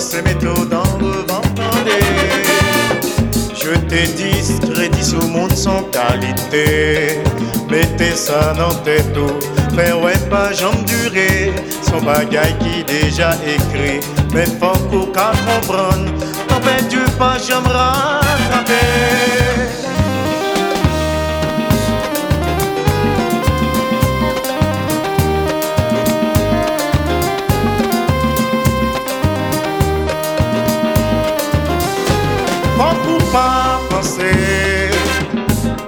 ces métaux dans le vent. Je t'ai dit, crédits au monde sans qualité. Mettez ça dans tes dos. Mais ouais, pas jambe durée. Son bagaille qui déjà écrit. Mais faut qu'on comprenne. T'en du pas, j'aime rattraper.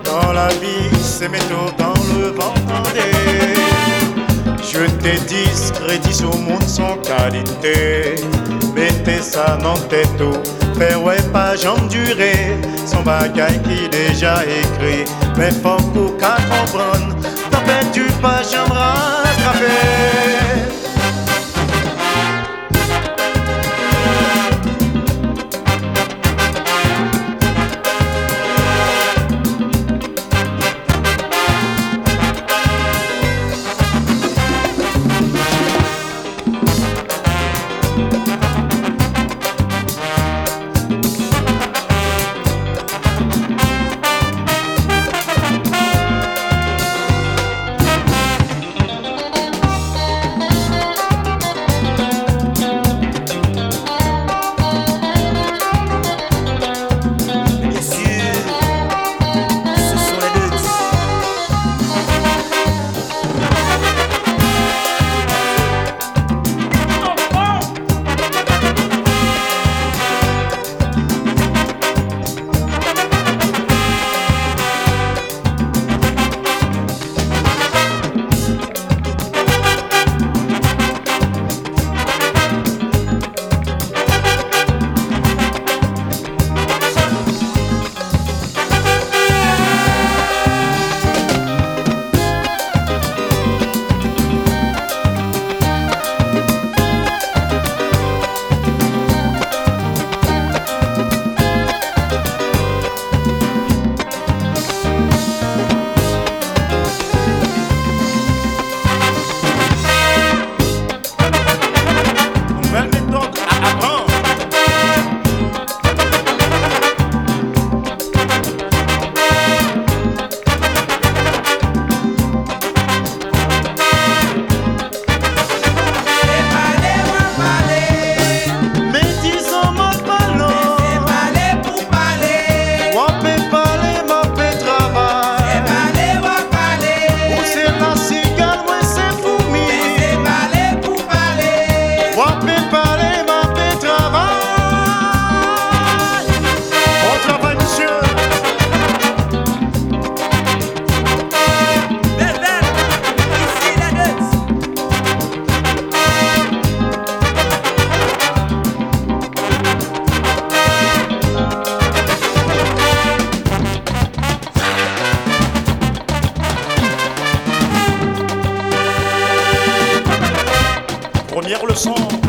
Dans la vie, c'est métaux dans le vent. Je t'ai discrédit au monde sans qualité. Mettez ça dans tête tout, faire ouais pas durée. Son bagaille qui déjà écrit, mais faut qu'à comprendre. T'en du pas jambe rattraper. première leçon.